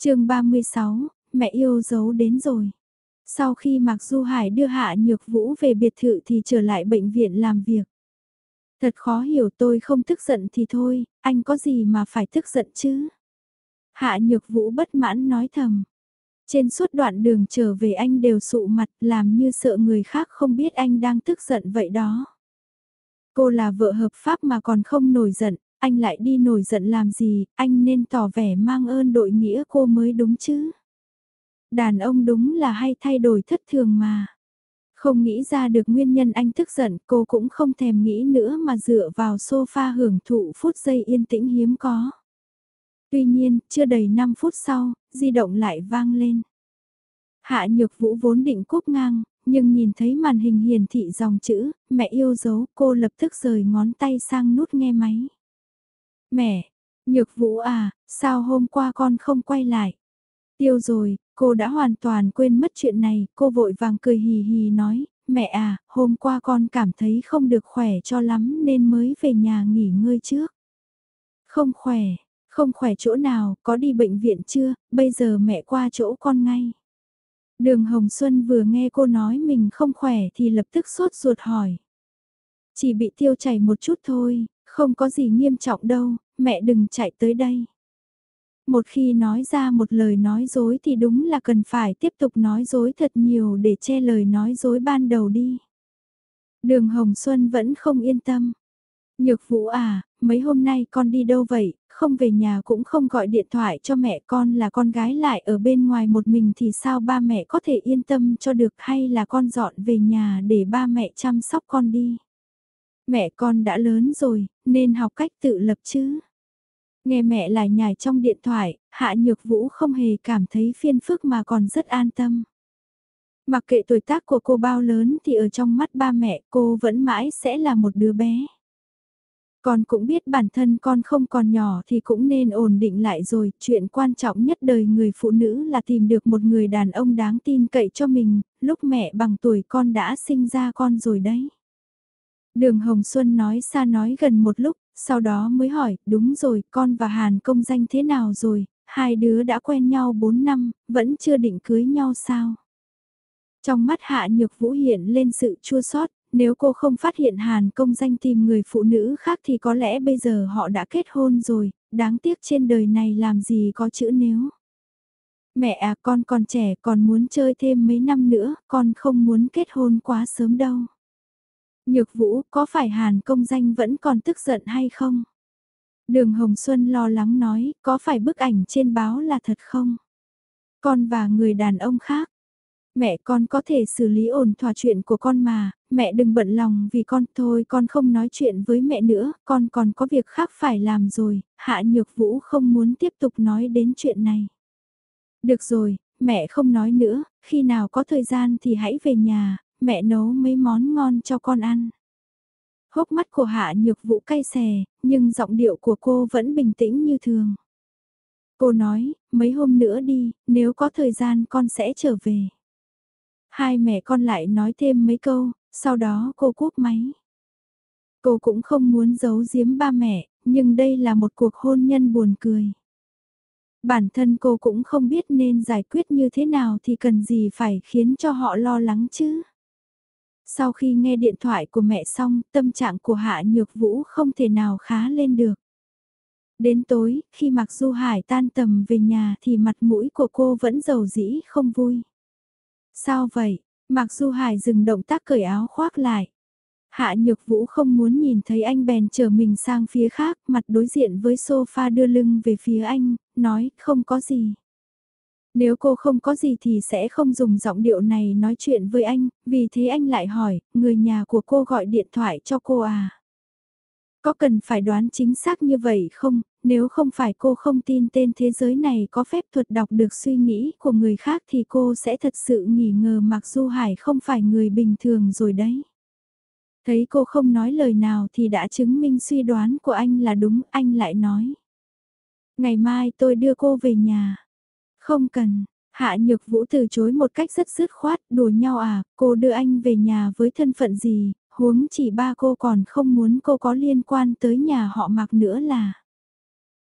chương 36, mẹ yêu dấu đến rồi. Sau khi Mạc Du Hải đưa Hạ Nhược Vũ về biệt thự thì trở lại bệnh viện làm việc. Thật khó hiểu tôi không tức giận thì thôi, anh có gì mà phải tức giận chứ? Hạ Nhược Vũ bất mãn nói thầm. Trên suốt đoạn đường trở về anh đều sụ mặt làm như sợ người khác không biết anh đang tức giận vậy đó. Cô là vợ hợp pháp mà còn không nổi giận, anh lại đi nổi giận làm gì, anh nên tỏ vẻ mang ơn đội nghĩa cô mới đúng chứ. Đàn ông đúng là hay thay đổi thất thường mà. Không nghĩ ra được nguyên nhân anh tức giận cô cũng không thèm nghĩ nữa mà dựa vào sofa hưởng thụ phút giây yên tĩnh hiếm có. Tuy nhiên, chưa đầy 5 phút sau, di động lại vang lên. Hạ nhược vũ vốn định cúp ngang, nhưng nhìn thấy màn hình hiển thị dòng chữ, mẹ yêu dấu, cô lập tức rời ngón tay sang nút nghe máy. Mẹ, nhược vũ à, sao hôm qua con không quay lại? Tiêu rồi, cô đã hoàn toàn quên mất chuyện này, cô vội vàng cười hì hì nói, mẹ à, hôm qua con cảm thấy không được khỏe cho lắm nên mới về nhà nghỉ ngơi trước. Không khỏe, không khỏe chỗ nào, có đi bệnh viện chưa, bây giờ mẹ qua chỗ con ngay. Đường Hồng Xuân vừa nghe cô nói mình không khỏe thì lập tức sốt ruột hỏi. Chỉ bị tiêu chảy một chút thôi, không có gì nghiêm trọng đâu, mẹ đừng chạy tới đây. Một khi nói ra một lời nói dối thì đúng là cần phải tiếp tục nói dối thật nhiều để che lời nói dối ban đầu đi. Đường Hồng Xuân vẫn không yên tâm. Nhược Vũ à, mấy hôm nay con đi đâu vậy, không về nhà cũng không gọi điện thoại cho mẹ con là con gái lại ở bên ngoài một mình thì sao ba mẹ có thể yên tâm cho được hay là con dọn về nhà để ba mẹ chăm sóc con đi. Mẹ con đã lớn rồi, nên học cách tự lập chứ. Nghe mẹ lại nhài trong điện thoại, Hạ Nhược Vũ không hề cảm thấy phiên phức mà còn rất an tâm. Mặc kệ tuổi tác của cô bao lớn thì ở trong mắt ba mẹ cô vẫn mãi sẽ là một đứa bé. Con cũng biết bản thân con không còn nhỏ thì cũng nên ổn định lại rồi, chuyện quan trọng nhất đời người phụ nữ là tìm được một người đàn ông đáng tin cậy cho mình, lúc mẹ bằng tuổi con đã sinh ra con rồi đấy. Đường Hồng Xuân nói xa nói gần một lúc, sau đó mới hỏi, đúng rồi, con và Hàn công danh thế nào rồi, hai đứa đã quen nhau 4 năm, vẫn chưa định cưới nhau sao? Trong mắt Hạ Nhược Vũ hiện lên sự chua xót nếu cô không phát hiện Hàn công danh tìm người phụ nữ khác thì có lẽ bây giờ họ đã kết hôn rồi, đáng tiếc trên đời này làm gì có chữ nếu. Mẹ à con còn trẻ còn muốn chơi thêm mấy năm nữa, con không muốn kết hôn quá sớm đâu. Nhược vũ có phải Hàn công danh vẫn còn tức giận hay không? Đường Hồng Xuân lo lắng nói, có phải bức ảnh trên báo là thật không? Con và người đàn ông khác, mẹ con có thể xử lý ổn thỏa chuyện của con mà, mẹ đừng bận lòng vì con thôi con không nói chuyện với mẹ nữa, con còn có việc khác phải làm rồi, Hạ Nhược Vũ không muốn tiếp tục nói đến chuyện này. Được rồi, mẹ không nói nữa, khi nào có thời gian thì hãy về nhà, mẹ nấu mấy món ngon cho con ăn. Hốc mắt của Hạ Nhược Vũ cay xè, nhưng giọng điệu của cô vẫn bình tĩnh như thường. Cô nói, mấy hôm nữa đi, nếu có thời gian con sẽ trở về. Hai mẹ con lại nói thêm mấy câu, sau đó cô cúp máy. Cô cũng không muốn giấu giếm ba mẹ, nhưng đây là một cuộc hôn nhân buồn cười. Bản thân cô cũng không biết nên giải quyết như thế nào thì cần gì phải khiến cho họ lo lắng chứ. Sau khi nghe điện thoại của mẹ xong, tâm trạng của Hạ Nhược Vũ không thể nào khá lên được. Đến tối, khi Mạc Du Hải tan tầm về nhà thì mặt mũi của cô vẫn giàu dĩ không vui. Sao vậy? Mạc Du Hải dừng động tác cởi áo khoác lại. Hạ Nhược Vũ không muốn nhìn thấy anh bèn trở mình sang phía khác, mặt đối diện với sofa đưa lưng về phía anh, nói không có gì. Nếu cô không có gì thì sẽ không dùng giọng điệu này nói chuyện với anh, vì thế anh lại hỏi, người nhà của cô gọi điện thoại cho cô à? Có cần phải đoán chính xác như vậy không, nếu không phải cô không tin tên thế giới này có phép thuật đọc được suy nghĩ của người khác thì cô sẽ thật sự nghi ngờ mặc Du Hải không phải người bình thường rồi đấy. Thấy cô không nói lời nào thì đã chứng minh suy đoán của anh là đúng, anh lại nói. Ngày mai tôi đưa cô về nhà. Không cần, Hạ Nhược Vũ từ chối một cách rất dứt khoát, đùa nhau à, cô đưa anh về nhà với thân phận gì, huống chỉ ba cô còn không muốn cô có liên quan tới nhà họ mặc nữa là.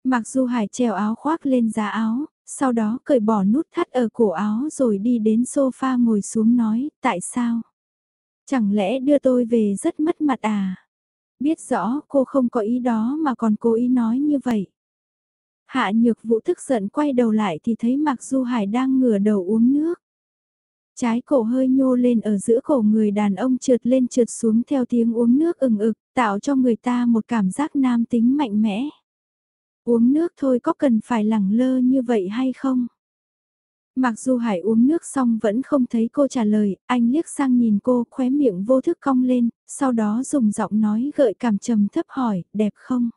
Mặc dù Hải treo áo khoác lên giá áo, sau đó cởi bỏ nút thắt ở cổ áo rồi đi đến sofa ngồi xuống nói, tại sao? Chẳng lẽ đưa tôi về rất mất mặt à? Biết rõ cô không có ý đó mà còn cố ý nói như vậy. Hạ nhược vũ tức giận quay đầu lại thì thấy Mạc Du Hải đang ngửa đầu uống nước. Trái cổ hơi nhô lên ở giữa cổ người đàn ông trượt lên trượt xuống theo tiếng uống nước ừng ực, tạo cho người ta một cảm giác nam tính mạnh mẽ. Uống nước thôi có cần phải lẳng lơ như vậy hay không? Mặc dù Hải uống nước xong vẫn không thấy cô trả lời, anh liếc sang nhìn cô khóe miệng vô thức cong lên, sau đó dùng giọng nói gợi cảm trầm thấp hỏi, đẹp không?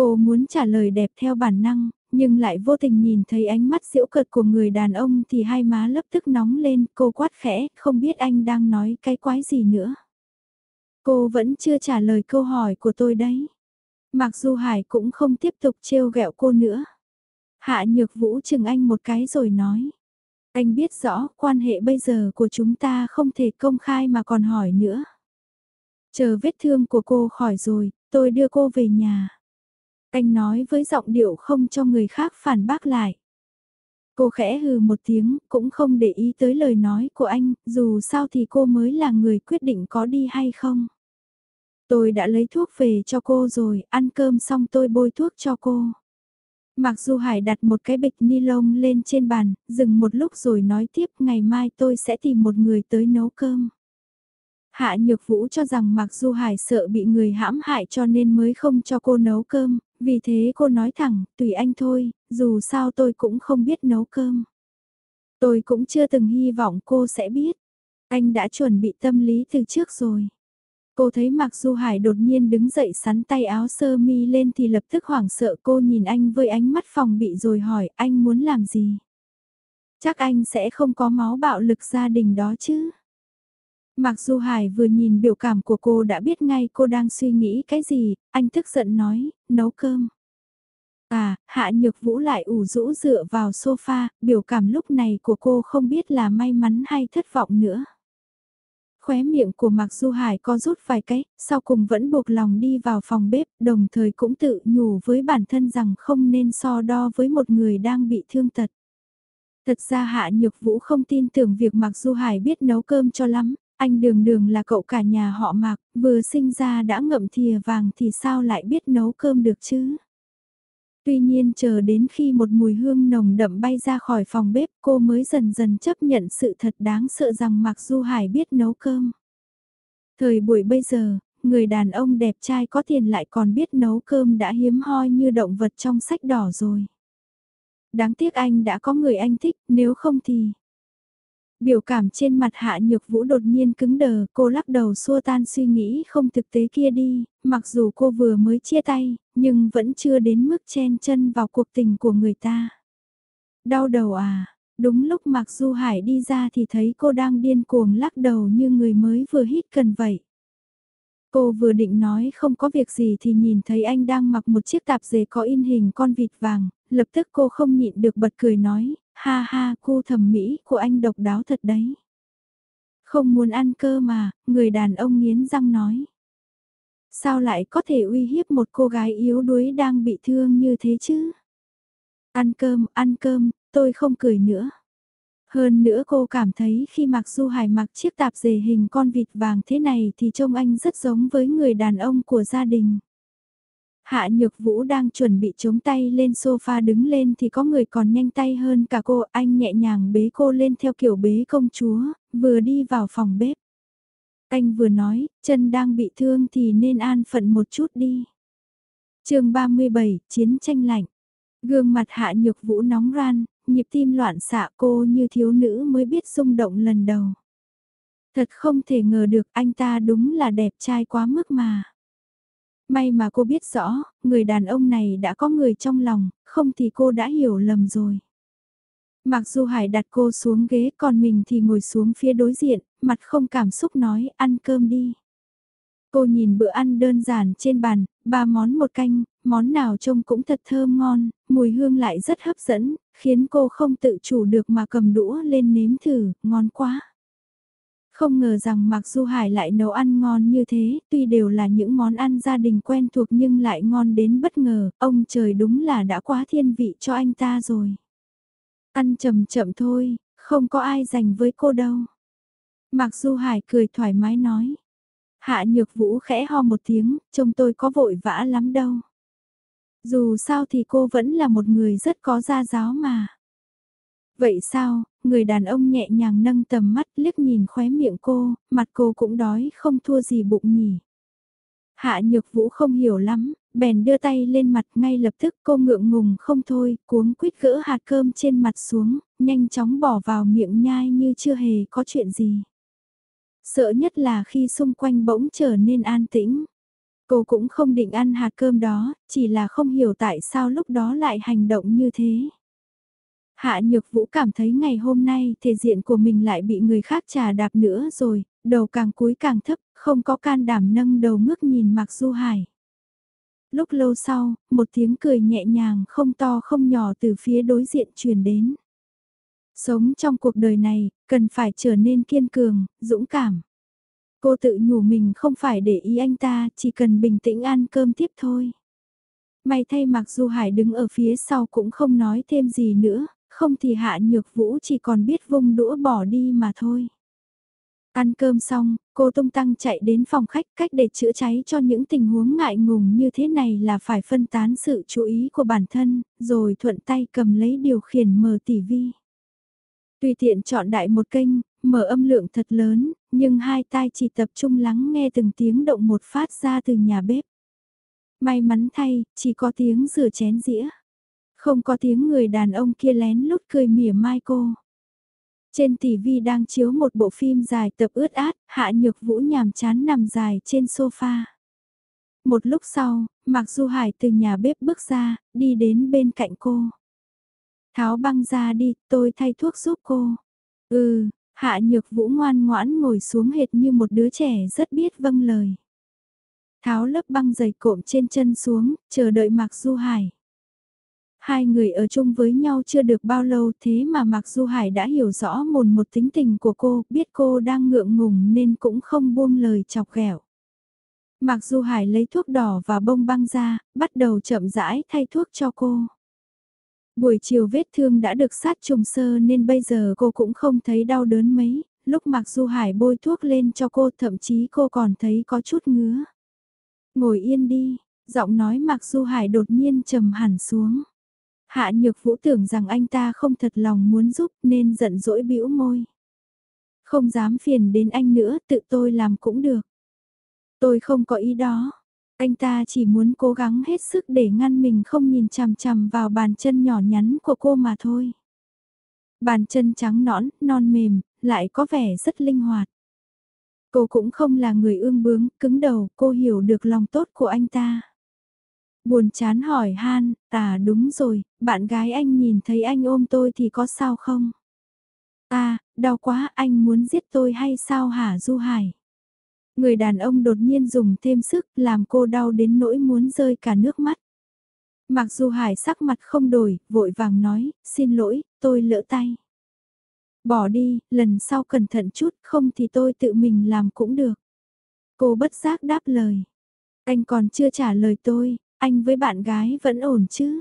Cô muốn trả lời đẹp theo bản năng, nhưng lại vô tình nhìn thấy ánh mắt diễu cợt của người đàn ông thì hai má lập tức nóng lên, cô quát khẽ, không biết anh đang nói cái quái gì nữa. Cô vẫn chưa trả lời câu hỏi của tôi đấy. Mặc dù Hải cũng không tiếp tục trêu ghẹo cô nữa. Hạ nhược vũ chừng anh một cái rồi nói. Anh biết rõ quan hệ bây giờ của chúng ta không thể công khai mà còn hỏi nữa. Chờ vết thương của cô khỏi rồi, tôi đưa cô về nhà. Anh nói với giọng điệu không cho người khác phản bác lại. Cô khẽ hừ một tiếng, cũng không để ý tới lời nói của anh, dù sao thì cô mới là người quyết định có đi hay không. Tôi đã lấy thuốc về cho cô rồi, ăn cơm xong tôi bôi thuốc cho cô. Mặc dù Hải đặt một cái bịch ni lông lên trên bàn, dừng một lúc rồi nói tiếp ngày mai tôi sẽ tìm một người tới nấu cơm. Hạ Nhược Vũ cho rằng Mặc Du Hải sợ bị người hãm hại cho nên mới không cho cô nấu cơm, vì thế cô nói thẳng, tùy anh thôi, dù sao tôi cũng không biết nấu cơm. Tôi cũng chưa từng hy vọng cô sẽ biết. Anh đã chuẩn bị tâm lý từ trước rồi. Cô thấy Mạc Du Hải đột nhiên đứng dậy sắn tay áo sơ mi lên thì lập tức hoảng sợ cô nhìn anh với ánh mắt phòng bị rồi hỏi anh muốn làm gì. Chắc anh sẽ không có máu bạo lực gia đình đó chứ mặc dù Hải vừa nhìn biểu cảm của cô đã biết ngay cô đang suy nghĩ cái gì, anh tức giận nói, nấu cơm. À, Hạ Nhược Vũ lại ủ rũ dựa vào sofa, biểu cảm lúc này của cô không biết là may mắn hay thất vọng nữa. Khóe miệng của Mạc Du Hải có rút vài cái, sau cùng vẫn buộc lòng đi vào phòng bếp, đồng thời cũng tự nhủ với bản thân rằng không nên so đo với một người đang bị thương tật. Thật ra Hạ Nhược Vũ không tin tưởng việc Mạc Du Hải biết nấu cơm cho lắm, anh đường đường là cậu cả nhà họ Mạc, vừa sinh ra đã ngậm thìa vàng thì sao lại biết nấu cơm được chứ? Tuy nhiên chờ đến khi một mùi hương nồng đậm bay ra khỏi phòng bếp cô mới dần dần chấp nhận sự thật đáng sợ rằng Mạc Du Hải biết nấu cơm. Thời buổi bây giờ, người đàn ông đẹp trai có tiền lại còn biết nấu cơm đã hiếm hoi như động vật trong sách đỏ rồi. Đáng tiếc anh đã có người anh thích, nếu không thì... Biểu cảm trên mặt hạ nhược vũ đột nhiên cứng đờ, cô lắc đầu xua tan suy nghĩ không thực tế kia đi, mặc dù cô vừa mới chia tay, nhưng vẫn chưa đến mức chen chân vào cuộc tình của người ta. Đau đầu à, đúng lúc Mạc Du Hải đi ra thì thấy cô đang điên cuồng lắc đầu như người mới vừa hít cần vậy. Cô vừa định nói không có việc gì thì nhìn thấy anh đang mặc một chiếc tạp dề có in hình con vịt vàng, lập tức cô không nhịn được bật cười nói, ha ha cô thẩm mỹ của anh độc đáo thật đấy. Không muốn ăn cơ mà, người đàn ông nghiến răng nói. Sao lại có thể uy hiếp một cô gái yếu đuối đang bị thương như thế chứ? Ăn cơm, ăn cơm, tôi không cười nữa. Hơn nữa cô cảm thấy khi mặc Du Hải mặc chiếc tạp dề hình con vịt vàng thế này thì trông anh rất giống với người đàn ông của gia đình. Hạ Nhược Vũ đang chuẩn bị chống tay lên sofa đứng lên thì có người còn nhanh tay hơn cả cô, anh nhẹ nhàng bế cô lên theo kiểu bế công chúa, vừa đi vào phòng bếp. Anh vừa nói, chân đang bị thương thì nên an phận một chút đi. chương 37, Chiến tranh lạnh. Gương mặt Hạ Nhược Vũ nóng ran, nhịp tim loạn xạ cô như thiếu nữ mới biết rung động lần đầu. Thật không thể ngờ được anh ta đúng là đẹp trai quá mức mà. May mà cô biết rõ, người đàn ông này đã có người trong lòng, không thì cô đã hiểu lầm rồi. Mặc dù Hải đặt cô xuống ghế còn mình thì ngồi xuống phía đối diện, mặt không cảm xúc nói ăn cơm đi. Cô nhìn bữa ăn đơn giản trên bàn, ba món một canh, món nào trông cũng thật thơm ngon, mùi hương lại rất hấp dẫn, khiến cô không tự chủ được mà cầm đũa lên nếm thử, ngon quá. Không ngờ rằng Mạc Du Hải lại nấu ăn ngon như thế, tuy đều là những món ăn gia đình quen thuộc nhưng lại ngon đến bất ngờ, ông trời đúng là đã quá thiên vị cho anh ta rồi. Ăn chậm chậm thôi, không có ai dành với cô đâu. Mặc Du Hải cười thoải mái nói. Hạ Nhược Vũ khẽ ho một tiếng, trông tôi có vội vã lắm đâu. Dù sao thì cô vẫn là một người rất có gia giáo mà. Vậy sao, người đàn ông nhẹ nhàng nâng tầm mắt liếc nhìn khóe miệng cô, mặt cô cũng đói không thua gì bụng nhỉ. Hạ nhược vũ không hiểu lắm, bèn đưa tay lên mặt ngay lập tức cô ngượng ngùng không thôi, cuống quýt gỡ hạt cơm trên mặt xuống, nhanh chóng bỏ vào miệng nhai như chưa hề có chuyện gì. Sợ nhất là khi xung quanh bỗng trở nên an tĩnh. Cô cũng không định ăn hạt cơm đó, chỉ là không hiểu tại sao lúc đó lại hành động như thế. Hạ Nhược Vũ cảm thấy ngày hôm nay thể diện của mình lại bị người khác trà đạp nữa rồi, đầu càng cúi càng thấp, không có can đảm nâng đầu ngước nhìn Mạc Du Hải. Lúc lâu sau, một tiếng cười nhẹ nhàng không to không nhỏ từ phía đối diện truyền đến. Sống trong cuộc đời này, cần phải trở nên kiên cường, dũng cảm. Cô tự nhủ mình không phải để ý anh ta, chỉ cần bình tĩnh ăn cơm tiếp thôi. May thay Mạc Du Hải đứng ở phía sau cũng không nói thêm gì nữa, không thì Hạ Nhược Vũ chỉ còn biết vung đũa bỏ đi mà thôi. Ăn cơm xong, cô tung tăng chạy đến phòng khách cách để chữa cháy cho những tình huống ngại ngùng như thế này là phải phân tán sự chú ý của bản thân, rồi thuận tay cầm lấy điều khiển mở tỷ vi. Tùy tiện chọn đại một kênh, mở âm lượng thật lớn, nhưng hai tai chỉ tập trung lắng nghe từng tiếng động một phát ra từ nhà bếp. May mắn thay, chỉ có tiếng rửa chén dĩa. Không có tiếng người đàn ông kia lén lút cười mỉa mai cô. Trên tivi đang chiếu một bộ phim dài tập ướt át, Hạ Nhược Vũ nhàm chán nằm dài trên sofa. Một lúc sau, Mạc Du Hải từ nhà bếp bước ra, đi đến bên cạnh cô. Tháo băng ra đi, tôi thay thuốc giúp cô. Ừ, Hạ Nhược Vũ ngoan ngoãn ngồi xuống hệt như một đứa trẻ rất biết vâng lời. Tháo lớp băng dày cộm trên chân xuống, chờ đợi Mạc Du Hải. Hai người ở chung với nhau chưa được bao lâu thế mà Mạc Du Hải đã hiểu rõ mồn một tính tình của cô, biết cô đang ngượng ngùng nên cũng không buông lời chọc ghẹo. Mạc Du Hải lấy thuốc đỏ và bông băng ra, bắt đầu chậm rãi thay thuốc cho cô. Buổi chiều vết thương đã được sát trùng sơ nên bây giờ cô cũng không thấy đau đớn mấy, lúc Mạc Du Hải bôi thuốc lên cho cô thậm chí cô còn thấy có chút ngứa. Ngồi yên đi, giọng nói Mạc Du Hải đột nhiên trầm hẳn xuống. Hạ Nhược Vũ tưởng rằng anh ta không thật lòng muốn giúp nên giận dỗi bĩu môi. Không dám phiền đến anh nữa, tự tôi làm cũng được. Tôi không có ý đó. Anh ta chỉ muốn cố gắng hết sức để ngăn mình không nhìn chằm chằm vào bàn chân nhỏ nhắn của cô mà thôi. Bàn chân trắng nõn, non mềm, lại có vẻ rất linh hoạt. Cô cũng không là người ương bướng, cứng đầu, cô hiểu được lòng tốt của anh ta. Buồn chán hỏi han, à đúng rồi, bạn gái anh nhìn thấy anh ôm tôi thì có sao không? À, đau quá, anh muốn giết tôi hay sao hả Du Hải? Người đàn ông đột nhiên dùng thêm sức làm cô đau đến nỗi muốn rơi cả nước mắt. Mặc dù Hải sắc mặt không đổi, vội vàng nói, xin lỗi, tôi lỡ tay. Bỏ đi, lần sau cẩn thận chút, không thì tôi tự mình làm cũng được. Cô bất giác đáp lời. Anh còn chưa trả lời tôi, anh với bạn gái vẫn ổn chứ?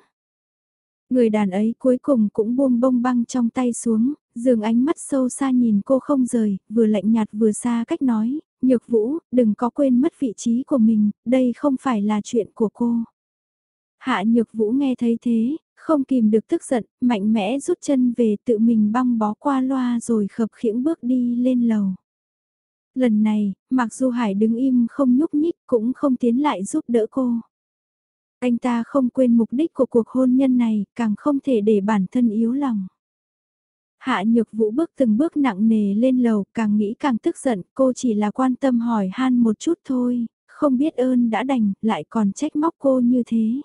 Người đàn ấy cuối cùng cũng buông bông băng trong tay xuống, dường ánh mắt sâu xa nhìn cô không rời, vừa lạnh nhạt vừa xa cách nói, nhược vũ, đừng có quên mất vị trí của mình, đây không phải là chuyện của cô. Hạ nhược vũ nghe thấy thế, không kìm được tức giận, mạnh mẽ rút chân về tự mình băng bó qua loa rồi khập khiễng bước đi lên lầu. Lần này, mặc dù Hải đứng im không nhúc nhích cũng không tiến lại giúp đỡ cô. Anh ta không quên mục đích của cuộc hôn nhân này, càng không thể để bản thân yếu lòng. Hạ nhược vũ bước từng bước nặng nề lên lầu, càng nghĩ càng tức giận, cô chỉ là quan tâm hỏi han một chút thôi, không biết ơn đã đành, lại còn trách móc cô như thế.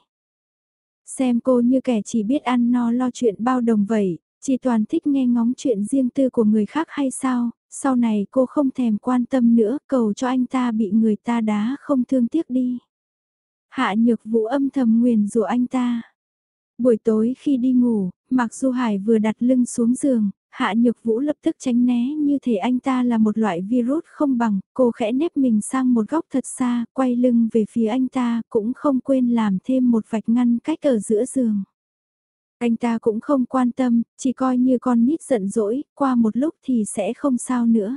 Xem cô như kẻ chỉ biết ăn no lo chuyện bao đồng vậy, chỉ toàn thích nghe ngóng chuyện riêng tư của người khác hay sao, sau này cô không thèm quan tâm nữa, cầu cho anh ta bị người ta đá không thương tiếc đi. Hạ nhược vũ âm thầm nguyền rủa anh ta. Buổi tối khi đi ngủ, mặc dù Hải vừa đặt lưng xuống giường, Hạ Nhược Vũ lập tức tránh né như thể anh ta là một loại virus không bằng, cô khẽ nếp mình sang một góc thật xa, quay lưng về phía anh ta, cũng không quên làm thêm một vạch ngăn cách ở giữa giường. Anh ta cũng không quan tâm, chỉ coi như con nít giận dỗi, qua một lúc thì sẽ không sao nữa.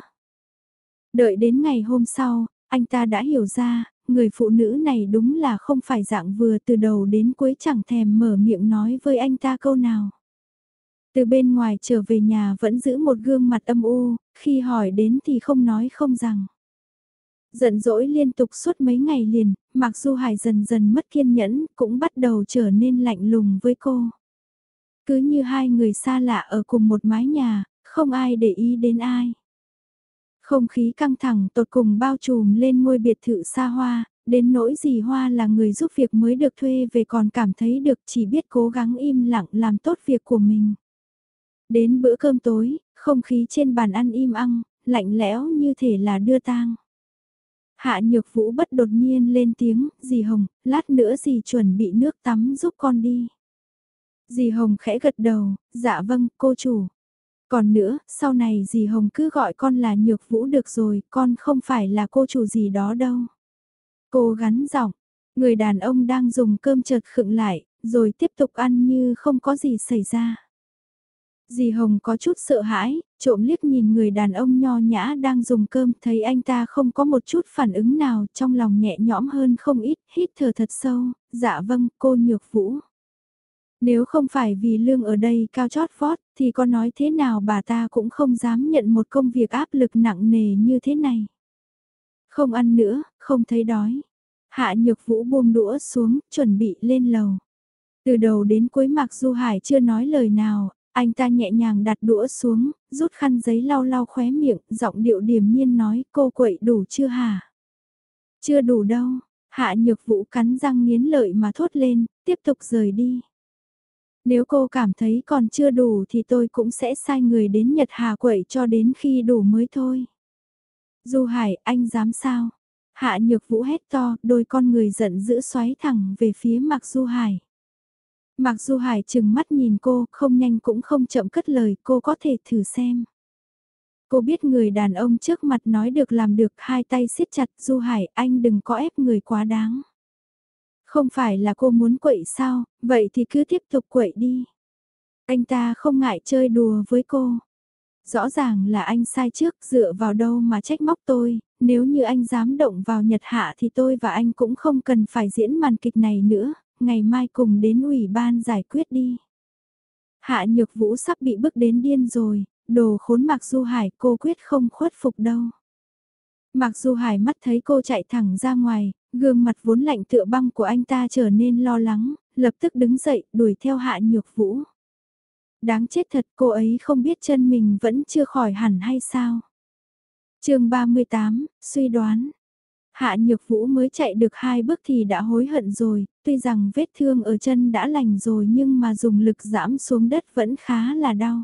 Đợi đến ngày hôm sau, anh ta đã hiểu ra, người phụ nữ này đúng là không phải dạng vừa từ đầu đến cuối chẳng thèm mở miệng nói với anh ta câu nào. Từ bên ngoài trở về nhà vẫn giữ một gương mặt âm u, khi hỏi đến thì không nói không rằng. Giận dỗi liên tục suốt mấy ngày liền, mặc dù Hải dần dần mất kiên nhẫn, cũng bắt đầu trở nên lạnh lùng với cô. Cứ như hai người xa lạ ở cùng một mái nhà, không ai để ý đến ai. Không khí căng thẳng tột cùng bao trùm lên ngôi biệt thự xa hoa, đến nỗi gì hoa là người giúp việc mới được thuê về còn cảm thấy được chỉ biết cố gắng im lặng làm tốt việc của mình. Đến bữa cơm tối, không khí trên bàn ăn im ăng, lạnh lẽo như thể là đưa tang. Hạ nhược vũ bất đột nhiên lên tiếng, dì Hồng, lát nữa dì chuẩn bị nước tắm giúp con đi. Dì Hồng khẽ gật đầu, dạ vâng, cô chủ. Còn nữa, sau này dì Hồng cứ gọi con là nhược vũ được rồi, con không phải là cô chủ gì đó đâu. Cô gắn giọng, người đàn ông đang dùng cơm chợt khựng lại, rồi tiếp tục ăn như không có gì xảy ra. Dì Hồng có chút sợ hãi, trộm liếc nhìn người đàn ông nho nhã đang dùng cơm thấy anh ta không có một chút phản ứng nào trong lòng nhẹ nhõm hơn không ít, hít thở thật sâu, dạ vâng cô nhược vũ. Nếu không phải vì lương ở đây cao chót vót thì có nói thế nào bà ta cũng không dám nhận một công việc áp lực nặng nề như thế này. Không ăn nữa, không thấy đói. Hạ nhược vũ buông đũa xuống, chuẩn bị lên lầu. Từ đầu đến cuối Mạc Du Hải chưa nói lời nào, anh ta nhẹ nhàng đặt đũa xuống, rút khăn giấy lau lau khóe miệng, giọng điệu điềm nhiên nói cô quậy đủ chưa hả? Chưa đủ đâu, hạ nhược vũ cắn răng nghiến lợi mà thốt lên, tiếp tục rời đi. Nếu cô cảm thấy còn chưa đủ thì tôi cũng sẽ sai người đến Nhật Hà quậy cho đến khi đủ mới thôi. Du Hải, anh dám sao? Hạ nhược vũ hét to, đôi con người giận dữ xoáy thẳng về phía Mạc Du Hải. Mạc Du Hải chừng mắt nhìn cô, không nhanh cũng không chậm cất lời, cô có thể thử xem. Cô biết người đàn ông trước mặt nói được làm được, hai tay siết chặt, Du Hải, anh đừng có ép người quá đáng. Không phải là cô muốn quậy sao, vậy thì cứ tiếp tục quậy đi. Anh ta không ngại chơi đùa với cô. Rõ ràng là anh sai trước dựa vào đâu mà trách móc tôi, nếu như anh dám động vào Nhật Hạ thì tôi và anh cũng không cần phải diễn màn kịch này nữa, ngày mai cùng đến ủy ban giải quyết đi. Hạ Nhược Vũ sắp bị bức đến điên rồi, đồ khốn Mạc Du Hải cô quyết không khuất phục đâu. Mạc Du Hải mắt thấy cô chạy thẳng ra ngoài, gương mặt vốn lạnh tựa băng của anh ta trở nên lo lắng, lập tức đứng dậy đuổi theo Hạ Nhược Vũ. Đáng chết thật cô ấy không biết chân mình vẫn chưa khỏi hẳn hay sao. chương 38, suy đoán. Hạ Nhược Vũ mới chạy được hai bước thì đã hối hận rồi, tuy rằng vết thương ở chân đã lành rồi nhưng mà dùng lực giảm xuống đất vẫn khá là đau.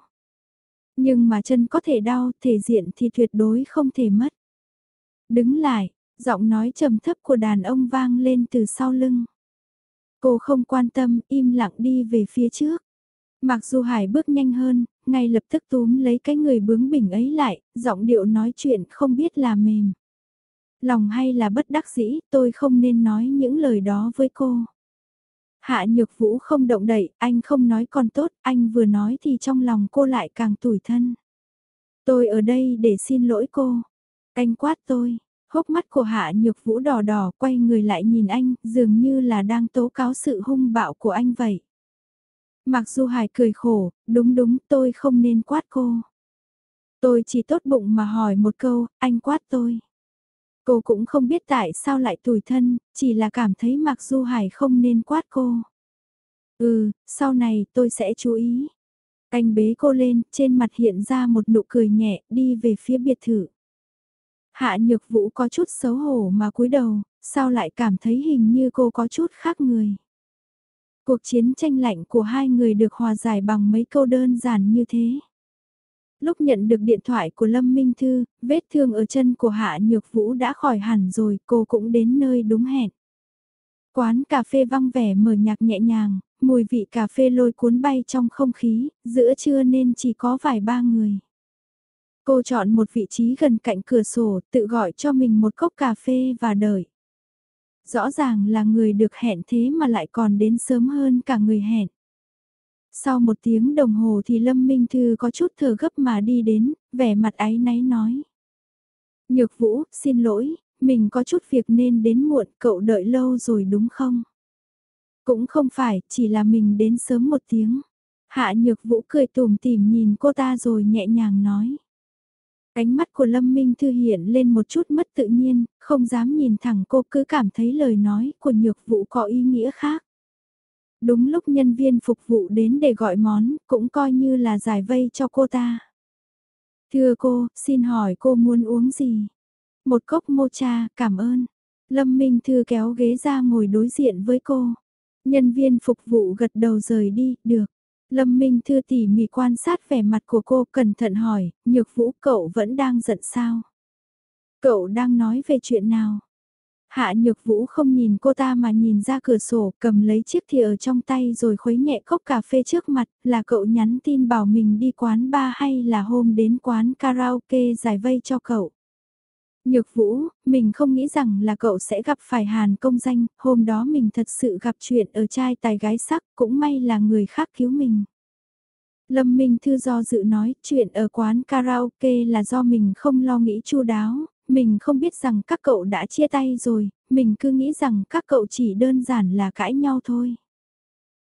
Nhưng mà chân có thể đau, thể diện thì tuyệt đối không thể mất. Đứng lại, giọng nói trầm thấp của đàn ông vang lên từ sau lưng. Cô không quan tâm, im lặng đi về phía trước. Mặc dù Hải bước nhanh hơn, ngay lập tức túm lấy cái người bướng bỉnh ấy lại, giọng điệu nói chuyện không biết là mềm. Lòng hay là bất đắc dĩ, tôi không nên nói những lời đó với cô. Hạ nhược vũ không động đậy, anh không nói còn tốt, anh vừa nói thì trong lòng cô lại càng tủi thân. Tôi ở đây để xin lỗi cô. Anh quát tôi, hốc mắt của hạ nhược vũ đỏ đỏ quay người lại nhìn anh, dường như là đang tố cáo sự hung bạo của anh vậy. Mặc dù Hải cười khổ, đúng đúng tôi không nên quát cô. Tôi chỉ tốt bụng mà hỏi một câu, anh quát tôi. Cô cũng không biết tại sao lại tủi thân, chỉ là cảm thấy Mạc Du Hải không nên quát cô. Ừ, sau này tôi sẽ chú ý. Anh bế cô lên, trên mặt hiện ra một nụ cười nhẹ, đi về phía biệt thự. Hạ nhược vũ có chút xấu hổ mà cúi đầu, sao lại cảm thấy hình như cô có chút khác người. Cuộc chiến tranh lạnh của hai người được hòa giải bằng mấy câu đơn giản như thế. Lúc nhận được điện thoại của Lâm Minh Thư, vết thương ở chân của Hạ Nhược Vũ đã khỏi hẳn rồi, cô cũng đến nơi đúng hẹn. Quán cà phê văng vẻ mở nhạc nhẹ nhàng, mùi vị cà phê lôi cuốn bay trong không khí, giữa trưa nên chỉ có vài ba người. Cô chọn một vị trí gần cạnh cửa sổ, tự gọi cho mình một cốc cà phê và đợi. Rõ ràng là người được hẹn thế mà lại còn đến sớm hơn cả người hẹn. Sau một tiếng đồng hồ thì Lâm Minh Thư có chút thở gấp mà đi đến, vẻ mặt áy náy nói. Nhược Vũ, xin lỗi, mình có chút việc nên đến muộn, cậu đợi lâu rồi đúng không? Cũng không phải, chỉ là mình đến sớm một tiếng. Hạ Nhược Vũ cười tùm tìm nhìn cô ta rồi nhẹ nhàng nói. Ánh mắt của Lâm Minh Thư hiện lên một chút mất tự nhiên, không dám nhìn thẳng cô cứ cảm thấy lời nói của Nhược Vũ có ý nghĩa khác. Đúng lúc nhân viên phục vụ đến để gọi món, cũng coi như là giải vây cho cô ta. Thưa cô, xin hỏi cô muốn uống gì? Một cốc mocha, cảm ơn. Lâm Minh Thư kéo ghế ra ngồi đối diện với cô. Nhân viên phục vụ gật đầu rời đi, được. Lâm Minh Thư tỉ mỉ quan sát vẻ mặt của cô cẩn thận hỏi, nhược vũ cậu vẫn đang giận sao? Cậu đang nói về chuyện nào? Hạ nhược vũ không nhìn cô ta mà nhìn ra cửa sổ cầm lấy chiếc thìa ở trong tay rồi khuấy nhẹ cốc cà phê trước mặt là cậu nhắn tin bảo mình đi quán bar hay là hôm đến quán karaoke giải vây cho cậu. Nhược vũ, mình không nghĩ rằng là cậu sẽ gặp phải hàn công danh, hôm đó mình thật sự gặp chuyện ở trai tài gái sắc, cũng may là người khác cứu mình. Lâm Minh Thư do dự nói chuyện ở quán karaoke là do mình không lo nghĩ chu đáo, mình không biết rằng các cậu đã chia tay rồi, mình cứ nghĩ rằng các cậu chỉ đơn giản là cãi nhau thôi.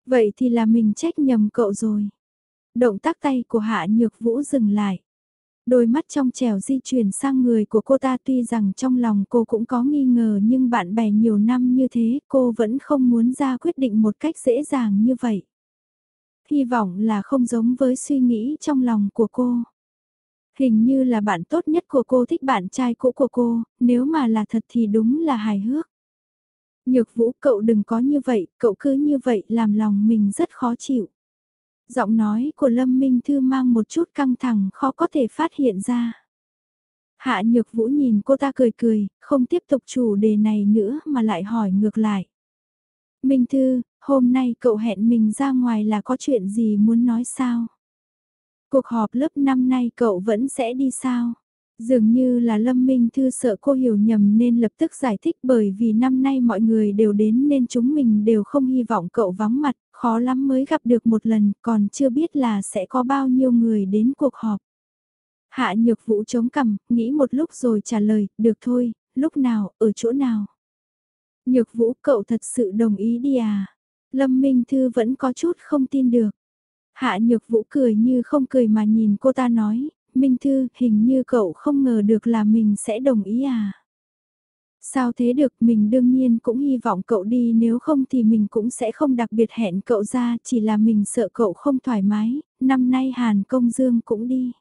Vậy thì là mình trách nhầm cậu rồi. Động tác tay của Hạ Nhược Vũ dừng lại. Đôi mắt trong trèo di chuyển sang người của cô ta tuy rằng trong lòng cô cũng có nghi ngờ nhưng bạn bè nhiều năm như thế cô vẫn không muốn ra quyết định một cách dễ dàng như vậy. Hy vọng là không giống với suy nghĩ trong lòng của cô. Hình như là bạn tốt nhất của cô thích bạn trai cũ của cô, nếu mà là thật thì đúng là hài hước. Nhược vũ cậu đừng có như vậy, cậu cứ như vậy làm lòng mình rất khó chịu. Giọng nói của Lâm Minh Thư mang một chút căng thẳng khó có thể phát hiện ra. Hạ Nhược Vũ nhìn cô ta cười cười, không tiếp tục chủ đề này nữa mà lại hỏi ngược lại. Minh Thư, hôm nay cậu hẹn mình ra ngoài là có chuyện gì muốn nói sao? Cuộc họp lớp năm nay cậu vẫn sẽ đi sao? Dường như là Lâm Minh Thư sợ cô hiểu nhầm nên lập tức giải thích bởi vì năm nay mọi người đều đến nên chúng mình đều không hy vọng cậu vắng mặt, khó lắm mới gặp được một lần, còn chưa biết là sẽ có bao nhiêu người đến cuộc họp. Hạ nhược vũ chống cằm, nghĩ một lúc rồi trả lời, được thôi, lúc nào, ở chỗ nào. Nhược vũ cậu thật sự đồng ý đi à? Lâm Minh Thư vẫn có chút không tin được. Hạ nhược vũ cười như không cười mà nhìn cô ta nói, Minh Thư, hình như cậu không ngờ được là mình sẽ đồng ý à? Sao thế được, mình đương nhiên cũng hy vọng cậu đi nếu không thì mình cũng sẽ không đặc biệt hẹn cậu ra, chỉ là mình sợ cậu không thoải mái, năm nay Hàn Công Dương cũng đi.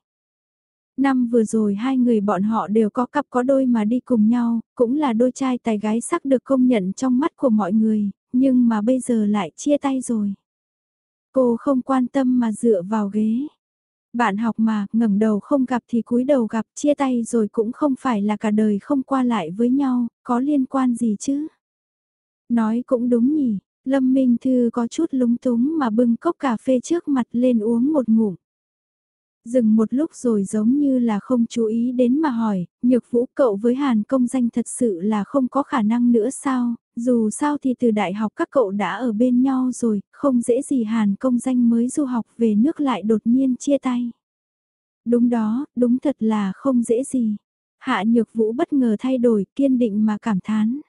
Năm vừa rồi hai người bọn họ đều có cặp có đôi mà đi cùng nhau, cũng là đôi trai tài gái sắc được công nhận trong mắt của mọi người, nhưng mà bây giờ lại chia tay rồi. Cô không quan tâm mà dựa vào ghế. Bạn học mà, ngẩng đầu không gặp thì cúi đầu gặp, chia tay rồi cũng không phải là cả đời không qua lại với nhau, có liên quan gì chứ? Nói cũng đúng nhỉ, Lâm Minh Thư có chút lúng túng mà bưng cốc cà phê trước mặt lên uống một ngụm. Dừng một lúc rồi giống như là không chú ý đến mà hỏi, nhược vũ cậu với Hàn công danh thật sự là không có khả năng nữa sao, dù sao thì từ đại học các cậu đã ở bên nhau rồi, không dễ gì Hàn công danh mới du học về nước lại đột nhiên chia tay. Đúng đó, đúng thật là không dễ gì. Hạ nhược vũ bất ngờ thay đổi, kiên định mà cảm thán.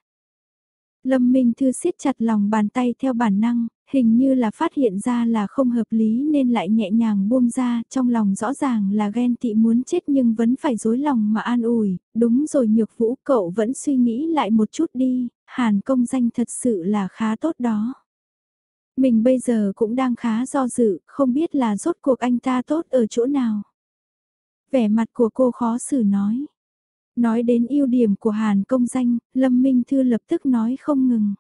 Lâm Minh Thư siết chặt lòng bàn tay theo bản năng, hình như là phát hiện ra là không hợp lý nên lại nhẹ nhàng buông ra, trong lòng rõ ràng là ghen tị muốn chết nhưng vẫn phải dối lòng mà an ủi, đúng rồi nhược vũ cậu vẫn suy nghĩ lại một chút đi, hàn công danh thật sự là khá tốt đó. Mình bây giờ cũng đang khá do dự, không biết là rốt cuộc anh ta tốt ở chỗ nào. Vẻ mặt của cô khó xử nói. Nói đến ưu điểm của Hàn công danh, Lâm Minh Thư lập tức nói không ngừng.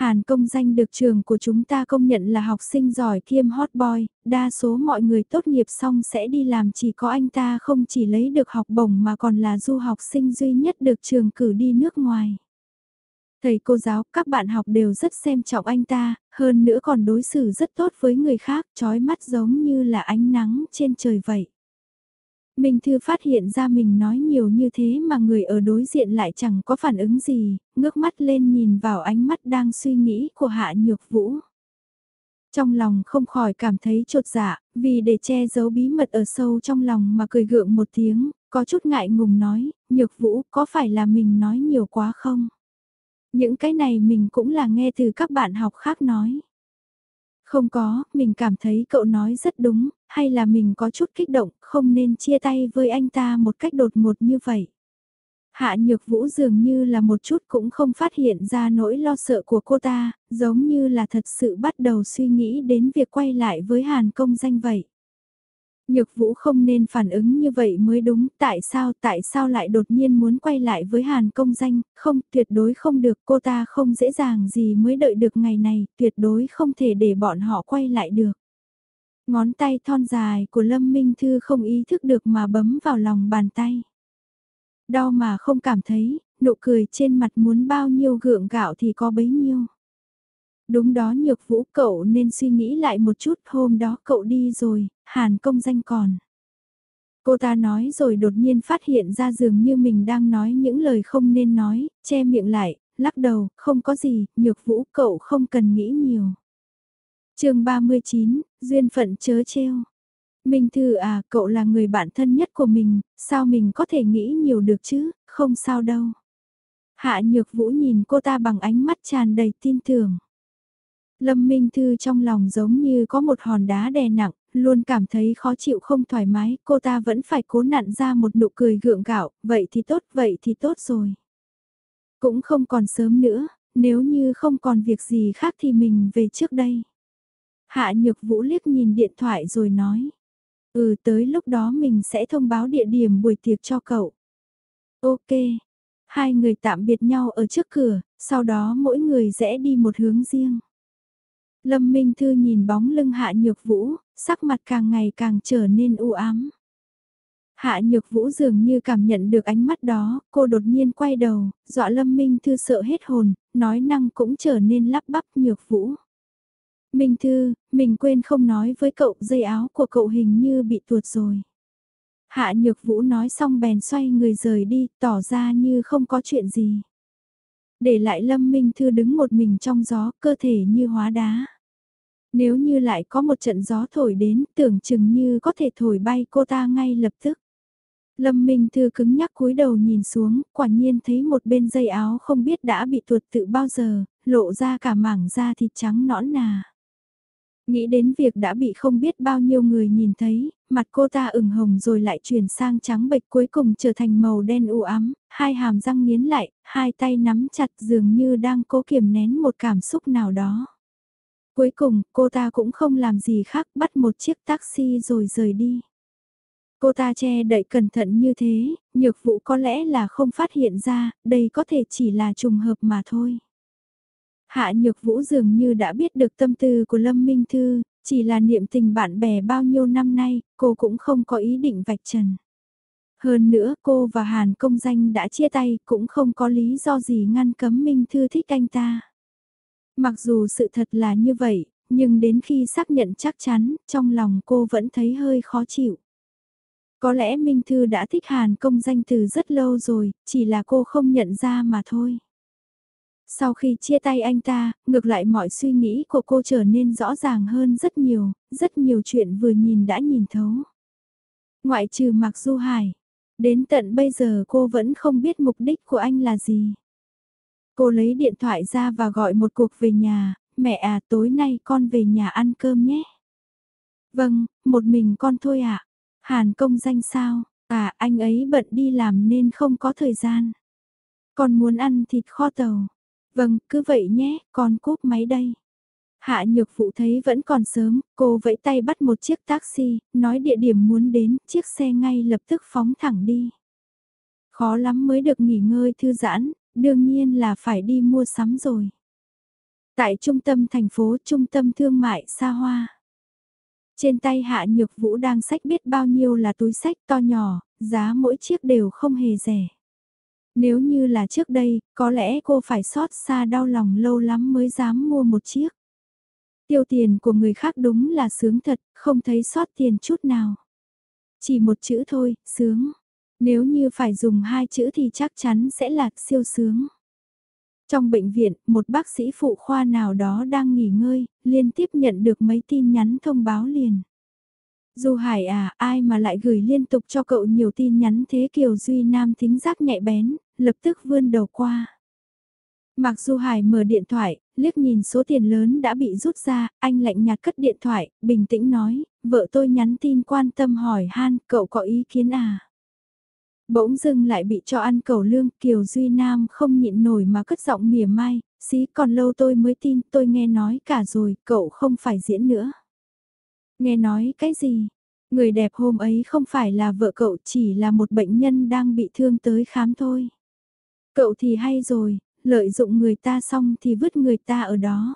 Hàn công danh được trường của chúng ta công nhận là học sinh giỏi kiêm hot boy, đa số mọi người tốt nghiệp xong sẽ đi làm chỉ có anh ta không chỉ lấy được học bổng mà còn là du học sinh duy nhất được trường cử đi nước ngoài. Thầy cô giáo, các bạn học đều rất xem trọng anh ta, hơn nữa còn đối xử rất tốt với người khác, trói mắt giống như là ánh nắng trên trời vậy. Minh Thư phát hiện ra mình nói nhiều như thế mà người ở đối diện lại chẳng có phản ứng gì, ngước mắt lên nhìn vào ánh mắt đang suy nghĩ của Hạ Nhược Vũ. Trong lòng không khỏi cảm thấy trột dạ, vì để che giấu bí mật ở sâu trong lòng mà cười gượng một tiếng, có chút ngại ngùng nói, nhược vũ có phải là mình nói nhiều quá không? Những cái này mình cũng là nghe từ các bạn học khác nói. Không có, mình cảm thấy cậu nói rất đúng, hay là mình có chút kích động, không nên chia tay với anh ta một cách đột ngột như vậy. Hạ Nhược Vũ dường như là một chút cũng không phát hiện ra nỗi lo sợ của cô ta, giống như là thật sự bắt đầu suy nghĩ đến việc quay lại với Hàn công danh vậy. Nhược Vũ không nên phản ứng như vậy mới đúng, tại sao, tại sao lại đột nhiên muốn quay lại với Hàn công danh, không, tuyệt đối không được, cô ta không dễ dàng gì mới đợi được ngày này, tuyệt đối không thể để bọn họ quay lại được. Ngón tay thon dài của Lâm Minh Thư không ý thức được mà bấm vào lòng bàn tay. Đau mà không cảm thấy, nụ cười trên mặt muốn bao nhiêu gượng gạo thì có bấy nhiêu. Đúng đó nhược vũ cậu nên suy nghĩ lại một chút hôm đó cậu đi rồi, hàn công danh còn. Cô ta nói rồi đột nhiên phát hiện ra dường như mình đang nói những lời không nên nói, che miệng lại, lắc đầu, không có gì, nhược vũ cậu không cần nghĩ nhiều. chương 39, Duyên phận chớ treo. Minh Thư à, cậu là người bạn thân nhất của mình, sao mình có thể nghĩ nhiều được chứ, không sao đâu. Hạ Nhược Vũ nhìn cô ta bằng ánh mắt tràn đầy tin tưởng. Lâm Minh Thư trong lòng giống như có một hòn đá đè nặng, luôn cảm thấy khó chịu không thoải mái, cô ta vẫn phải cố nặn ra một nụ cười gượng gạo, vậy thì tốt, vậy thì tốt rồi. Cũng không còn sớm nữa, nếu như không còn việc gì khác thì mình về trước đây. Hạ Nhược Vũ liếc nhìn điện thoại rồi nói. Ừ tới lúc đó mình sẽ thông báo địa điểm buổi tiệc cho cậu. Ok. Hai người tạm biệt nhau ở trước cửa, sau đó mỗi người rẽ đi một hướng riêng. Lâm Minh Thư nhìn bóng lưng Hạ Nhược Vũ, sắc mặt càng ngày càng trở nên u ám. Hạ Nhược Vũ dường như cảm nhận được ánh mắt đó, cô đột nhiên quay đầu, dọa Lâm Minh Thư sợ hết hồn, nói năng cũng trở nên lắp bắp Nhược Vũ. Minh Thư, mình quên không nói với cậu dây áo của cậu hình như bị tuột rồi. Hạ Nhược Vũ nói xong bèn xoay người rời đi, tỏ ra như không có chuyện gì. Để lại Lâm Minh Thư đứng một mình trong gió, cơ thể như hóa đá. Nếu như lại có một trận gió thổi đến, tưởng chừng như có thể thổi bay cô ta ngay lập tức. Lâm Minh Thư cứng nhắc cúi đầu nhìn xuống, quả nhiên thấy một bên dây áo không biết đã bị tuột tự bao giờ, lộ ra cả mảng da thịt trắng nõn nà. Nghĩ đến việc đã bị không biết bao nhiêu người nhìn thấy, mặt cô ta ửng hồng rồi lại chuyển sang trắng bệch cuối cùng trở thành màu đen u ám, hai hàm răng nghiến lại, hai tay nắm chặt dường như đang cố kiềm nén một cảm xúc nào đó. Cuối cùng, cô ta cũng không làm gì khác bắt một chiếc taxi rồi rời đi. Cô ta che đậy cẩn thận như thế, nhược vụ có lẽ là không phát hiện ra, đây có thể chỉ là trùng hợp mà thôi. Hạ Nhược Vũ dường như đã biết được tâm tư của Lâm Minh Thư, chỉ là niệm tình bạn bè bao nhiêu năm nay, cô cũng không có ý định vạch trần. Hơn nữa cô và Hàn công danh đã chia tay cũng không có lý do gì ngăn cấm Minh Thư thích anh ta. Mặc dù sự thật là như vậy, nhưng đến khi xác nhận chắc chắn, trong lòng cô vẫn thấy hơi khó chịu. Có lẽ Minh Thư đã thích Hàn công danh từ rất lâu rồi, chỉ là cô không nhận ra mà thôi. Sau khi chia tay anh ta, ngược lại mọi suy nghĩ của cô trở nên rõ ràng hơn rất nhiều, rất nhiều chuyện vừa nhìn đã nhìn thấu. Ngoại trừ Mạc Du Hải, đến tận bây giờ cô vẫn không biết mục đích của anh là gì. Cô lấy điện thoại ra và gọi một cuộc về nhà, mẹ à tối nay con về nhà ăn cơm nhé. Vâng, một mình con thôi ạ. À? Hàn công danh sao? À anh ấy bận đi làm nên không có thời gian. Con muốn ăn thịt kho tàu. Vâng, cứ vậy nhé, con cúp máy đây. Hạ nhược phụ thấy vẫn còn sớm, cô vẫy tay bắt một chiếc taxi, nói địa điểm muốn đến, chiếc xe ngay lập tức phóng thẳng đi. Khó lắm mới được nghỉ ngơi thư giãn, đương nhiên là phải đi mua sắm rồi. Tại trung tâm thành phố, trung tâm thương mại xa hoa. Trên tay Hạ Nhược Vũ đang sách biết bao nhiêu là túi sách to nhỏ, giá mỗi chiếc đều không hề rẻ. Nếu như là trước đây, có lẽ cô phải xót xa đau lòng lâu lắm mới dám mua một chiếc. Tiêu tiền của người khác đúng là sướng thật, không thấy sót tiền chút nào. Chỉ một chữ thôi, sướng. Nếu như phải dùng hai chữ thì chắc chắn sẽ là siêu sướng. Trong bệnh viện, một bác sĩ phụ khoa nào đó đang nghỉ ngơi, liên tiếp nhận được mấy tin nhắn thông báo liền. Du Hải à, ai mà lại gửi liên tục cho cậu nhiều tin nhắn thế Kiều Duy Nam thính giác nhạy bén, lập tức vươn đầu qua. Mặc Du Hải mở điện thoại, liếc nhìn số tiền lớn đã bị rút ra, anh lạnh nhạt cất điện thoại, bình tĩnh nói, vợ tôi nhắn tin quan tâm hỏi han, cậu có ý kiến à? Bỗng dưng lại bị cho ăn cầu lương, Kiều Duy Nam không nhịn nổi mà cất giọng mỉa mai, xí còn lâu tôi mới tin, tôi nghe nói cả rồi, cậu không phải diễn nữa. Nghe nói cái gì? Người đẹp hôm ấy không phải là vợ cậu chỉ là một bệnh nhân đang bị thương tới khám thôi. Cậu thì hay rồi, lợi dụng người ta xong thì vứt người ta ở đó.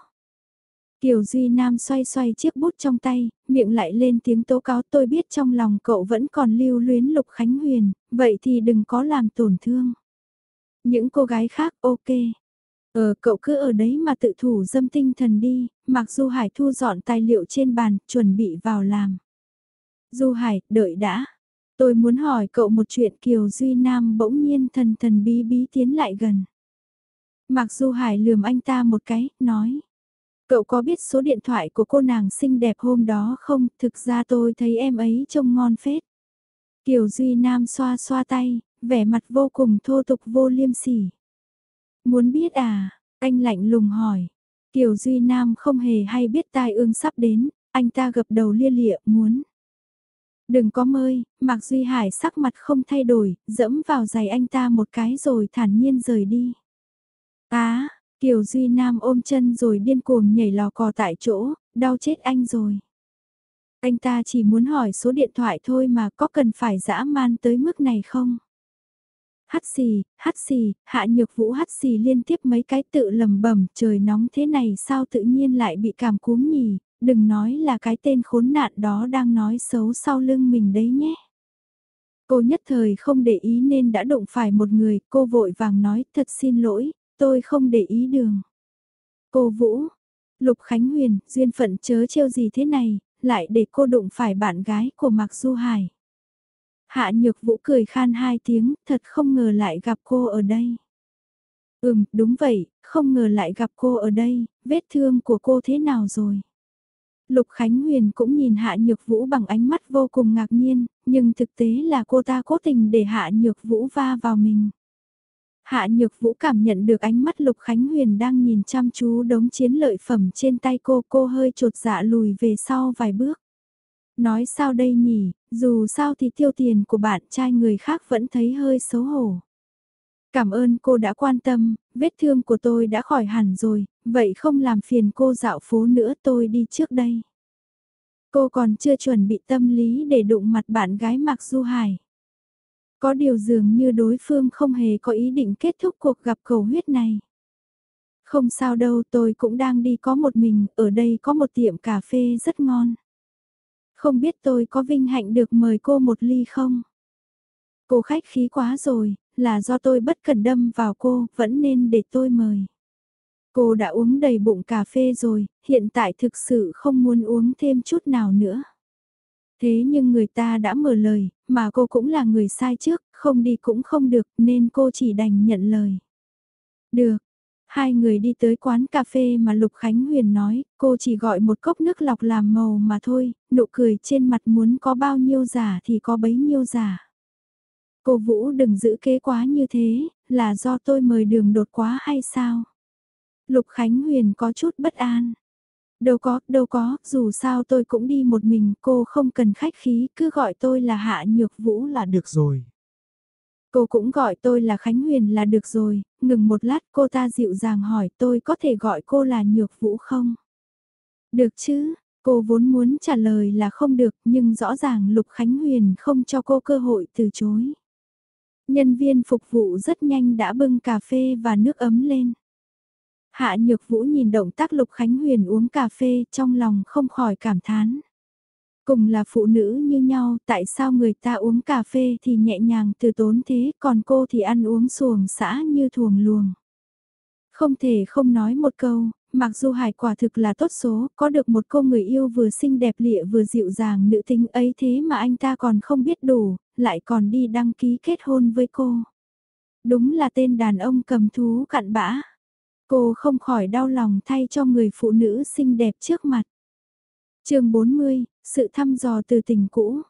Kiều Duy Nam xoay xoay chiếc bút trong tay, miệng lại lên tiếng tố cáo tôi biết trong lòng cậu vẫn còn lưu luyến Lục Khánh Huyền, vậy thì đừng có làm tổn thương. Những cô gái khác ok. Ờ cậu cứ ở đấy mà tự thủ dâm tinh thần đi, mặc dù Hải thu dọn tài liệu trên bàn, chuẩn bị vào làm. Du Hải, đợi đã. Tôi muốn hỏi cậu một chuyện Kiều Duy Nam bỗng nhiên thần thần bí bí tiến lại gần. Mặc du Hải lườm anh ta một cái, nói. Cậu có biết số điện thoại của cô nàng xinh đẹp hôm đó không? Thực ra tôi thấy em ấy trông ngon phết. Kiều Duy Nam xoa xoa tay, vẻ mặt vô cùng thô tục vô liêm sỉ. Muốn biết à? Anh lạnh lùng hỏi. Kiều Duy Nam không hề hay biết tai ương sắp đến, anh ta gập đầu lia lịa muốn. Đừng có mơi, Mạc Duy Hải sắc mặt không thay đổi, dẫm vào giày anh ta một cái rồi thản nhiên rời đi. Á, Kiều Duy Nam ôm chân rồi điên cuồng nhảy lò cò tại chỗ, đau chết anh rồi. Anh ta chỉ muốn hỏi số điện thoại thôi mà có cần phải dã man tới mức này không? Hắt xì, hắt xì, hạ nhược vũ hắt xì liên tiếp mấy cái tự lầm bẩm trời nóng thế này sao tự nhiên lại bị cảm cúm nhỉ, đừng nói là cái tên khốn nạn đó đang nói xấu sau lưng mình đấy nhé. Cô nhất thời không để ý nên đã đụng phải một người, cô vội vàng nói thật xin lỗi, tôi không để ý đường. Cô Vũ, Lục Khánh Huyền, duyên phận chớ trêu gì thế này, lại để cô đụng phải bạn gái của Mạc Du Hải. Hạ Nhược Vũ cười khan hai tiếng, thật không ngờ lại gặp cô ở đây. Ừm, đúng vậy, không ngờ lại gặp cô ở đây, vết thương của cô thế nào rồi? Lục Khánh Huyền cũng nhìn Hạ Nhược Vũ bằng ánh mắt vô cùng ngạc nhiên, nhưng thực tế là cô ta cố tình để Hạ Nhược Vũ va vào mình. Hạ Nhược Vũ cảm nhận được ánh mắt Lục Khánh Huyền đang nhìn chăm chú đống chiến lợi phẩm trên tay cô, cô hơi trột dạ lùi về sau vài bước. Nói sao đây nhỉ, dù sao thì tiêu tiền của bạn trai người khác vẫn thấy hơi xấu hổ. Cảm ơn cô đã quan tâm, vết thương của tôi đã khỏi hẳn rồi, vậy không làm phiền cô dạo phố nữa tôi đi trước đây. Cô còn chưa chuẩn bị tâm lý để đụng mặt bạn gái Mạc Du Hải. Có điều dường như đối phương không hề có ý định kết thúc cuộc gặp cầu huyết này. Không sao đâu tôi cũng đang đi có một mình, ở đây có một tiệm cà phê rất ngon. Không biết tôi có vinh hạnh được mời cô một ly không? Cô khách khí quá rồi, là do tôi bất cẩn đâm vào cô, vẫn nên để tôi mời. Cô đã uống đầy bụng cà phê rồi, hiện tại thực sự không muốn uống thêm chút nào nữa. Thế nhưng người ta đã mở lời, mà cô cũng là người sai trước, không đi cũng không được nên cô chỉ đành nhận lời. Được, hai người đi tới quán cà phê mà Lục Khánh Huyền nói, cô chỉ gọi một cốc nước lọc làm màu mà thôi, nụ cười trên mặt muốn có bao nhiêu giả thì có bấy nhiêu giả. Cô Vũ đừng giữ kế quá như thế, là do tôi mời đường đột quá hay sao? Lục Khánh Huyền có chút bất an. Đâu có, đâu có, dù sao tôi cũng đi một mình, cô không cần khách khí, cứ gọi tôi là Hạ Nhược Vũ là được rồi. Cô cũng gọi tôi là Khánh Huyền là được rồi, ngừng một lát cô ta dịu dàng hỏi tôi có thể gọi cô là Nhược Vũ không? Được chứ, cô vốn muốn trả lời là không được nhưng rõ ràng Lục Khánh Huyền không cho cô cơ hội từ chối. Nhân viên phục vụ rất nhanh đã bưng cà phê và nước ấm lên. Hạ Nhược Vũ nhìn động tác Lục Khánh Huyền uống cà phê trong lòng không khỏi cảm thán. Cùng là phụ nữ như nhau, tại sao người ta uống cà phê thì nhẹ nhàng từ tốn thế, còn cô thì ăn uống xuồng xã như thuồng luồng. Không thể không nói một câu, mặc dù hải quả thực là tốt số, có được một cô người yêu vừa xinh đẹp lịa vừa dịu dàng nữ tính ấy thế mà anh ta còn không biết đủ, lại còn đi đăng ký kết hôn với cô. Đúng là tên đàn ông cầm thú cặn bã. Cô không khỏi đau lòng thay cho người phụ nữ xinh đẹp trước mặt chương 40, sự thăm dò từ tình cũ.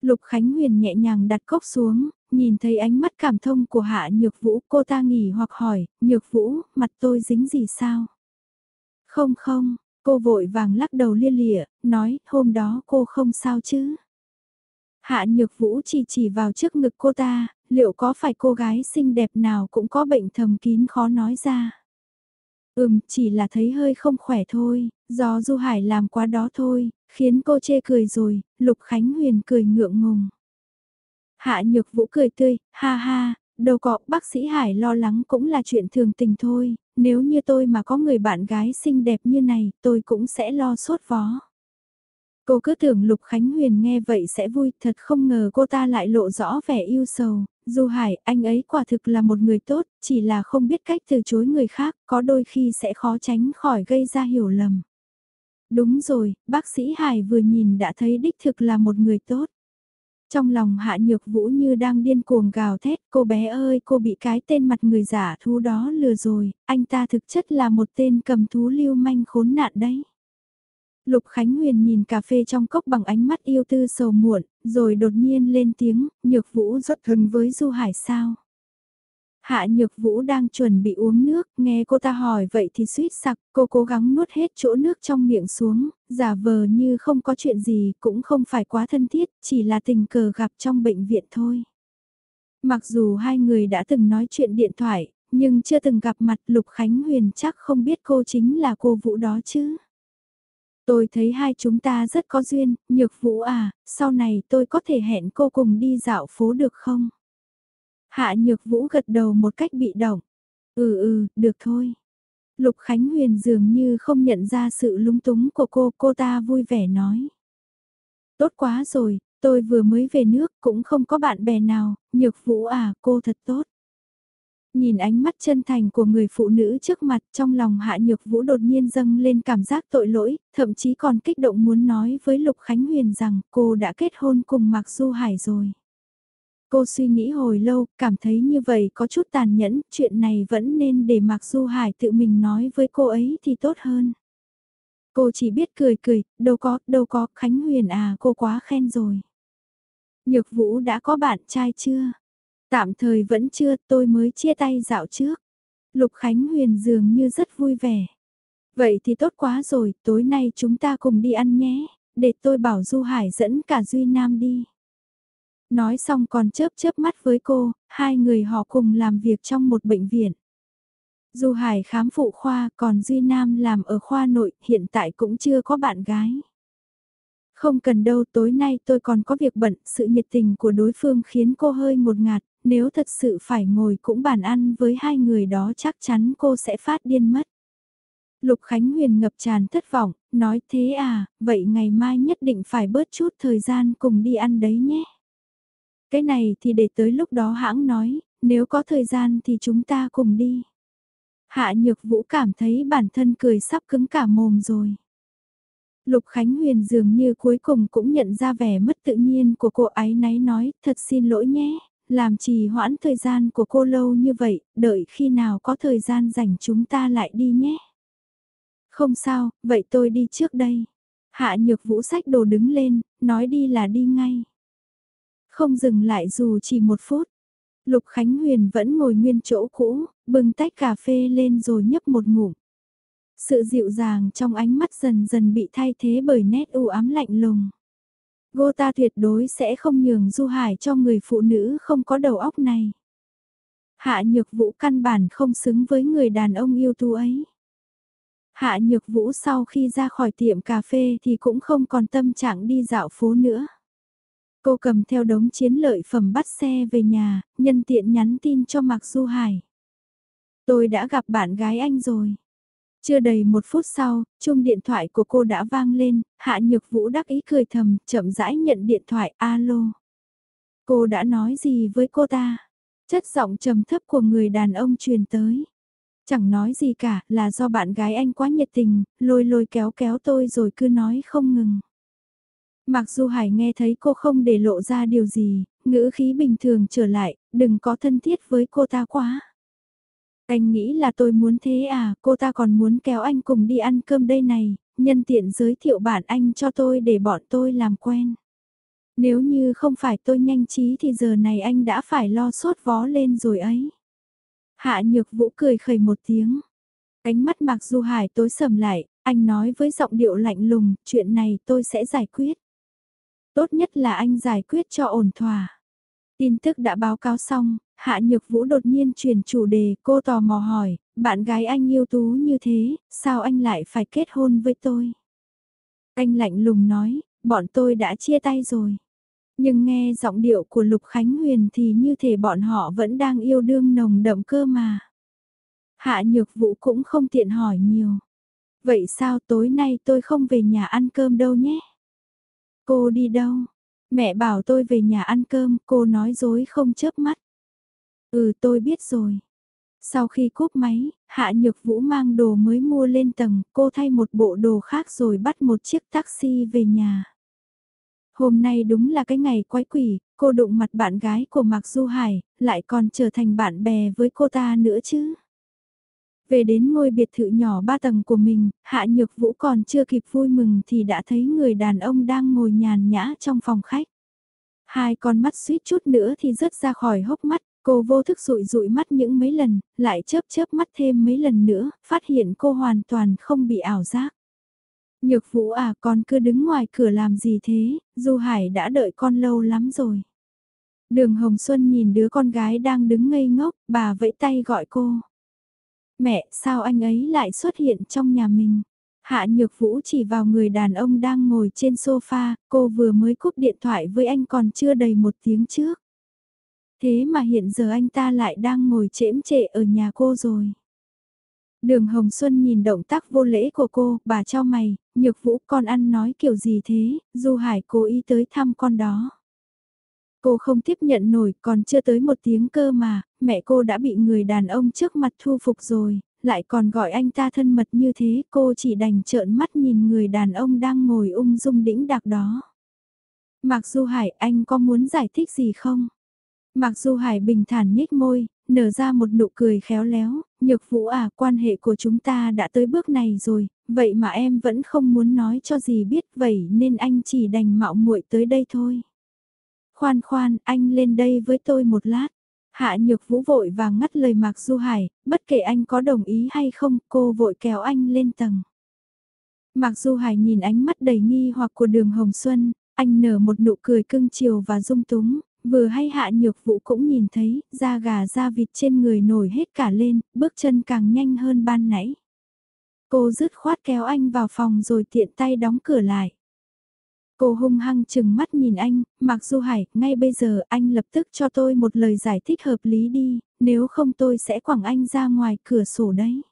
Lục Khánh Huyền nhẹ nhàng đặt cốc xuống, nhìn thấy ánh mắt cảm thông của Hạ Nhược Vũ, cô ta nghỉ hoặc hỏi, Nhược Vũ, mặt tôi dính gì sao? Không không, cô vội vàng lắc đầu lia lịa, nói, hôm đó cô không sao chứ? Hạ Nhược Vũ chỉ chỉ vào trước ngực cô ta, liệu có phải cô gái xinh đẹp nào cũng có bệnh thầm kín khó nói ra? Ừm, chỉ là thấy hơi không khỏe thôi, do Du Hải làm quá đó thôi, khiến cô chê cười rồi, Lục Khánh Huyền cười ngượng ngùng. Hạ Nhược Vũ cười tươi, ha ha, đâu có, bác sĩ Hải lo lắng cũng là chuyện thường tình thôi, nếu như tôi mà có người bạn gái xinh đẹp như này, tôi cũng sẽ lo sốt vó. Cô cứ tưởng Lục Khánh Huyền nghe vậy sẽ vui, thật không ngờ cô ta lại lộ rõ vẻ yêu sầu. Du Hải, anh ấy quả thực là một người tốt, chỉ là không biết cách từ chối người khác, có đôi khi sẽ khó tránh khỏi gây ra hiểu lầm. Đúng rồi, bác sĩ Hải vừa nhìn đã thấy đích thực là một người tốt. Trong lòng hạ nhược vũ như đang điên cuồng gào thét, cô bé ơi cô bị cái tên mặt người giả thú đó lừa rồi, anh ta thực chất là một tên cầm thú lưu manh khốn nạn đấy. Lục Khánh Huyền nhìn cà phê trong cốc bằng ánh mắt yêu tư sầu muộn, rồi đột nhiên lên tiếng, nhược vũ rất thân với Du Hải sao. Hạ nhược vũ đang chuẩn bị uống nước, nghe cô ta hỏi vậy thì suýt sặc, cô cố gắng nuốt hết chỗ nước trong miệng xuống, giả vờ như không có chuyện gì, cũng không phải quá thân thiết, chỉ là tình cờ gặp trong bệnh viện thôi. Mặc dù hai người đã từng nói chuyện điện thoại, nhưng chưa từng gặp mặt Lục Khánh Huyền chắc không biết cô chính là cô Vũ đó chứ. Tôi thấy hai chúng ta rất có duyên, nhược vũ à, sau này tôi có thể hẹn cô cùng đi dạo phố được không? Hạ nhược vũ gật đầu một cách bị động. Ừ ừ, được thôi. Lục Khánh Huyền dường như không nhận ra sự lúng túng của cô, cô ta vui vẻ nói. Tốt quá rồi, tôi vừa mới về nước cũng không có bạn bè nào, nhược vũ à, cô thật tốt. Nhìn ánh mắt chân thành của người phụ nữ trước mặt trong lòng hạ nhược vũ đột nhiên dâng lên cảm giác tội lỗi, thậm chí còn kích động muốn nói với Lục Khánh Huyền rằng cô đã kết hôn cùng Mạc Du Hải rồi. Cô suy nghĩ hồi lâu, cảm thấy như vậy có chút tàn nhẫn, chuyện này vẫn nên để Mạc Du Hải tự mình nói với cô ấy thì tốt hơn. Cô chỉ biết cười cười, đâu có, đâu có, Khánh Huyền à, cô quá khen rồi. Nhược Vũ đã có bạn trai chưa? Tạm thời vẫn chưa, tôi mới chia tay dạo trước. Lục Khánh Huyền dường như rất vui vẻ. Vậy thì tốt quá rồi, tối nay chúng ta cùng đi ăn nhé, để tôi bảo Du Hải dẫn cả Duy Nam đi. Nói xong còn chớp chớp mắt với cô, hai người họ cùng làm việc trong một bệnh viện. Du Hải khám phụ khoa còn Duy Nam làm ở khoa nội, hiện tại cũng chưa có bạn gái. Không cần đâu tối nay tôi còn có việc bận, sự nhiệt tình của đối phương khiến cô hơi một ngạt, nếu thật sự phải ngồi cũng bàn ăn với hai người đó chắc chắn cô sẽ phát điên mất. Lục Khánh Huyền ngập tràn thất vọng, nói thế à, vậy ngày mai nhất định phải bớt chút thời gian cùng đi ăn đấy nhé. Cái này thì để tới lúc đó hãng nói, nếu có thời gian thì chúng ta cùng đi. Hạ Nhược Vũ cảm thấy bản thân cười sắp cứng cả mồm rồi. Lục Khánh Huyền dường như cuối cùng cũng nhận ra vẻ mất tự nhiên của cô ấy náy nói, thật xin lỗi nhé, làm trì hoãn thời gian của cô lâu như vậy, đợi khi nào có thời gian rảnh chúng ta lại đi nhé. Không sao, vậy tôi đi trước đây. Hạ nhược vũ sách đồ đứng lên, nói đi là đi ngay. Không dừng lại dù chỉ một phút. Lục Khánh Huyền vẫn ngồi nguyên chỗ cũ, bưng tách cà phê lên rồi nhấp một ngụm. Sự dịu dàng trong ánh mắt dần dần bị thay thế bởi nét u ám lạnh lùng. Cô ta tuyệt đối sẽ không nhường Du Hải cho người phụ nữ không có đầu óc này. Hạ Nhược Vũ căn bản không xứng với người đàn ông yêu tú ấy. Hạ Nhược Vũ sau khi ra khỏi tiệm cà phê thì cũng không còn tâm trạng đi dạo phố nữa. Cô cầm theo đống chiến lợi phẩm bắt xe về nhà, nhân tiện nhắn tin cho Mạc Du Hải. Tôi đã gặp bạn gái anh rồi. Chưa đầy một phút sau, chuông điện thoại của cô đã vang lên, Hạ Nhược Vũ đắc ý cười thầm, chậm rãi nhận điện thoại, alo. Cô đã nói gì với cô ta? Chất giọng trầm thấp của người đàn ông truyền tới. Chẳng nói gì cả, là do bạn gái anh quá nhiệt tình, lôi lôi kéo kéo tôi rồi cứ nói không ngừng. Mặc dù Hải nghe thấy cô không để lộ ra điều gì, ngữ khí bình thường trở lại, đừng có thân thiết với cô ta quá. Anh nghĩ là tôi muốn thế à, cô ta còn muốn kéo anh cùng đi ăn cơm đây này, nhân tiện giới thiệu bạn anh cho tôi để bọn tôi làm quen. Nếu như không phải tôi nhanh trí thì giờ này anh đã phải lo sốt vó lên rồi ấy. Hạ nhược vũ cười khẩy một tiếng. Ánh mắt Mạc Du Hải tối sầm lại, anh nói với giọng điệu lạnh lùng, chuyện này tôi sẽ giải quyết. Tốt nhất là anh giải quyết cho ổn thỏa. Tin tức đã báo cáo xong, Hạ Nhược Vũ đột nhiên chuyển chủ đề, cô tò mò hỏi, bạn gái anh yêu tú như thế, sao anh lại phải kết hôn với tôi? Anh lạnh lùng nói, bọn tôi đã chia tay rồi. Nhưng nghe giọng điệu của Lục Khánh Huyền thì như thể bọn họ vẫn đang yêu đương nồng đậm cơ mà. Hạ Nhược Vũ cũng không tiện hỏi nhiều. Vậy sao tối nay tôi không về nhà ăn cơm đâu nhé? Cô đi đâu? Mẹ bảo tôi về nhà ăn cơm, cô nói dối không chớp mắt. Ừ tôi biết rồi. Sau khi cúp máy, Hạ Nhược Vũ mang đồ mới mua lên tầng, cô thay một bộ đồ khác rồi bắt một chiếc taxi về nhà. Hôm nay đúng là cái ngày quái quỷ, cô đụng mặt bạn gái của Mạc Du Hải, lại còn trở thành bạn bè với cô ta nữa chứ. Về đến ngôi biệt thự nhỏ ba tầng của mình, Hạ Nhược Vũ còn chưa kịp vui mừng thì đã thấy người đàn ông đang ngồi nhàn nhã trong phòng khách. Hai con mắt suýt chút nữa thì rớt ra khỏi hốc mắt, cô vô thức rụi rụi mắt những mấy lần, lại chớp chớp mắt thêm mấy lần nữa, phát hiện cô hoàn toàn không bị ảo giác. Nhược Vũ à con cứ đứng ngoài cửa làm gì thế, Du Hải đã đợi con lâu lắm rồi. Đường Hồng Xuân nhìn đứa con gái đang đứng ngây ngốc, bà vẫy tay gọi cô. Mẹ, sao anh ấy lại xuất hiện trong nhà mình? Hạ Nhược Vũ chỉ vào người đàn ông đang ngồi trên sofa, cô vừa mới cúp điện thoại với anh còn chưa đầy một tiếng trước. Thế mà hiện giờ anh ta lại đang ngồi chễm trệ ở nhà cô rồi. Đường Hồng Xuân nhìn động tác vô lễ của cô, bà cho mày, Nhược Vũ con ăn nói kiểu gì thế, Du Hải cố ý tới thăm con đó. Cô không tiếp nhận nổi, còn chưa tới một tiếng cơ mà, mẹ cô đã bị người đàn ông trước mặt thu phục rồi, lại còn gọi anh ta thân mật như thế, cô chỉ đành trợn mắt nhìn người đàn ông đang ngồi ung dung đĩnh đạc đó. Mạc Du Hải, anh có muốn giải thích gì không? Mạc Du Hải bình thản nhếch môi, nở ra một nụ cười khéo léo, nhược vũ à, quan hệ của chúng ta đã tới bước này rồi, vậy mà em vẫn không muốn nói cho gì biết vậy nên anh chỉ đành mạo muội tới đây thôi. Khoan khoan, anh lên đây với tôi một lát. Hạ nhược vũ vội vàng ngắt lời Mạc Du Hải, bất kể anh có đồng ý hay không, cô vội kéo anh lên tầng. Mạc Du Hải nhìn ánh mắt đầy nghi hoặc của đường Hồng Xuân, anh nở một nụ cười cưng chiều và dung túng, vừa hay hạ nhược vũ cũng nhìn thấy, da gà da vịt trên người nổi hết cả lên, bước chân càng nhanh hơn ban nãy. Cô dứt khoát kéo anh vào phòng rồi tiện tay đóng cửa lại. Cô hung hăng chừng mắt nhìn anh, Mạc Du Hải, ngay bây giờ anh lập tức cho tôi một lời giải thích hợp lý đi, nếu không tôi sẽ quẳng anh ra ngoài cửa sổ đấy.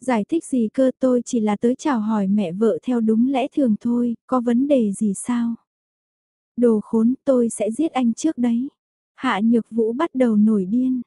Giải thích gì cơ tôi chỉ là tới chào hỏi mẹ vợ theo đúng lẽ thường thôi, có vấn đề gì sao? Đồ khốn tôi sẽ giết anh trước đấy. Hạ Nhược Vũ bắt đầu nổi điên.